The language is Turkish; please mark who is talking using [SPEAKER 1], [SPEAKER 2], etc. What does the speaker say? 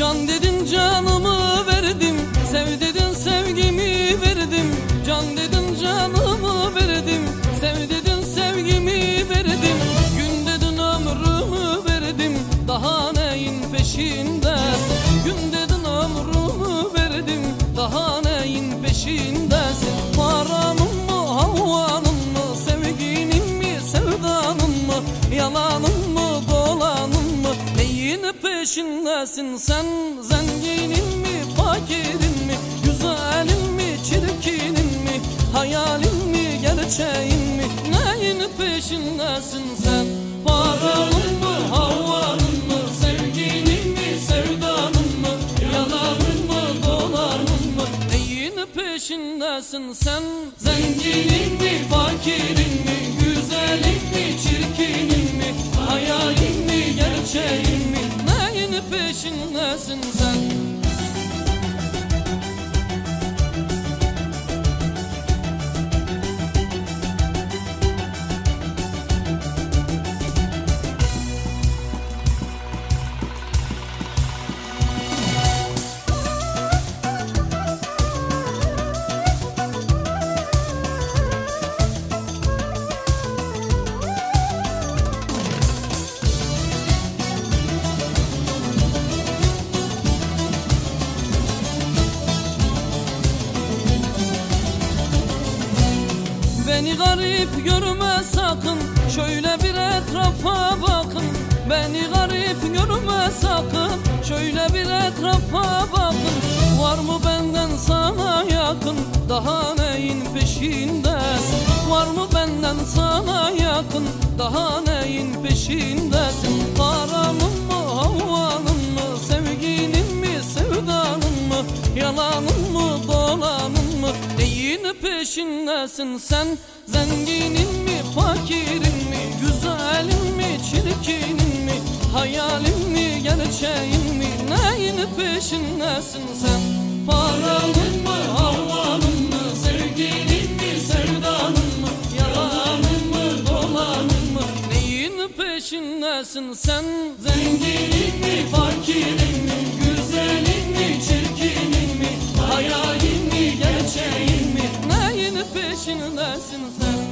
[SPEAKER 1] Can dedin canımı verdim. Sev dedin sevgimi verdim. Can dedin canımı verdim. Sev dedin sevgimi verdim. Gün dedin ömrümü verdim. Daha neyin peşindesin Gün dedin ömrümü verdim. Daha neyin peşindesin peşindesin sen? Zenginin mi fakirin mi Güzelin mi çirkinin mi Hayalin mi gerçeğin mi? Neyin peşindesin sen? Paranın mı havanın mı Sevginin mi sevdanın mı Yalanın mı dolanın mı? Neyin peşindesin sen? Zenginin peşindesin sen Beni garip görme sakın. Şöyle bir etrafa bakın. Beni garip görme sakın. Şöyle bir etrafa bakın. Var mı benden sana yakın? Daha neyin peşindesin? Var mı benden sana yakın? Daha neyin peşindesin? Paramın mı havanın mı? Sevginin mi sevdanın mı? Yalanın mı Neyin peşindesin sen? Zenginin mi fakirin mi Güzelin mi çirkinin mi Hayalin mi gerçeğin mi? Neyin peşindesin sen? Paranın mı havanın mı Sevginin mi sevdanın mı Yalanın mı dolanın mı? Neyin peşindesin sen? Zenginin mi peşindesin sen